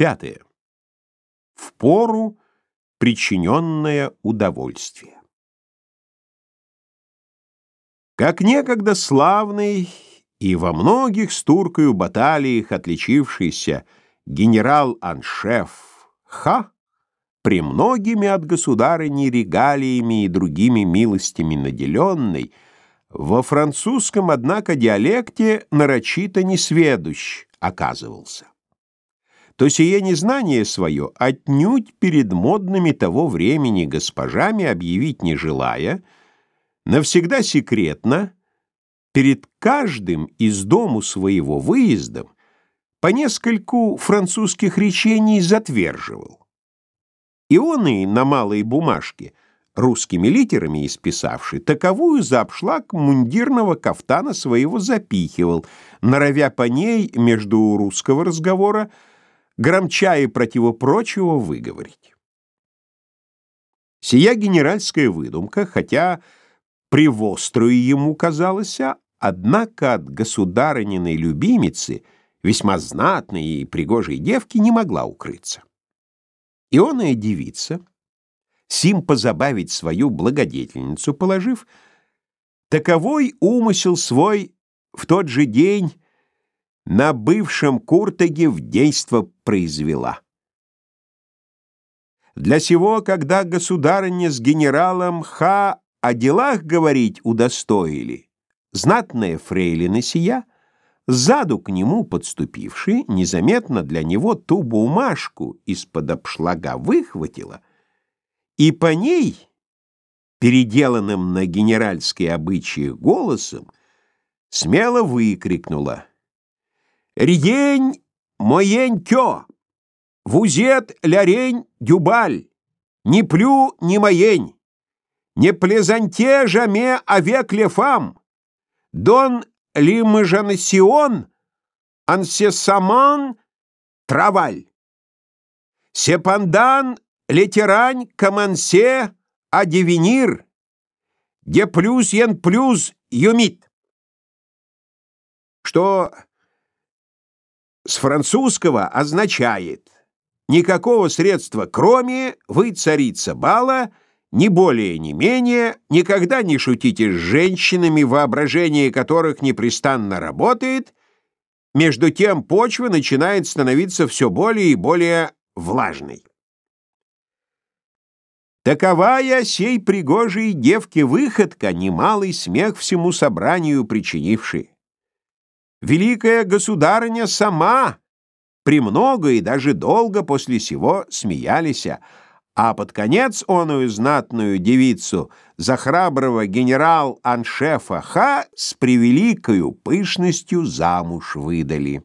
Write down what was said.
Пятое. В пору причиненное удовольствие. Как некогда славный и во многих с туркою баталиях отличившийся генерал-аншеф Ха, премногими от государыни регалиями и другими милостями наделенный, во французском, однако, диалекте нарочито несведущ оказывался то сие незнание свое отнюдь перед модными того времени госпожами объявить не желая, навсегда секретно, перед каждым из дому своего выездом по нескольку французских речений затверживал. И он и на малой бумажке, русскими литерами исписавший, таковую за обшлаг мундирного кафтана своего запихивал, норовя по ней между русского разговора громча и противопрочего выговорить. Сия генеральская выдумка, хотя привострую ему казалась, однако от государыниной любимицы, весьма знатной и пригожей девки, не могла укрыться. Ионая девица, сим позабавить свою благодетельницу, положив, таковой умысел свой в тот же день на бывшем Куртаге в действо произвела. Для сего, когда государыня с генералом Ха о делах говорить удостоили, знатная фрейлина сия, заду к нему подступивший, незаметно для него ту бумажку из-под обшлага выхватила, и по ней, переделанным на генеральские обычаи голосом, смело выкрикнула — Рьень моень кё, вузет лярень дюбаль, не плю не моень, не плезанте жаме авек лефам, дон лимжанасион ансесаман траваль, сепандан летерань камансе адивенир, де плюс ен плюс юмит. Что с французского означает никакого средства, кроме «вы, царица бала», ни более, ни менее, никогда не шутите с женщинами, воображение которых непрестанно работает, между тем почва начинает становиться все более и более влажной. Таковая сей пригожей девки выходка, немалый смех всему собранию причинивший. Великая государыня сама премного и даже долго после сего смеялись, а под конец оную знатную девицу за храброго генерал-аншефа Ха с превеликою пышностью замуж выдали.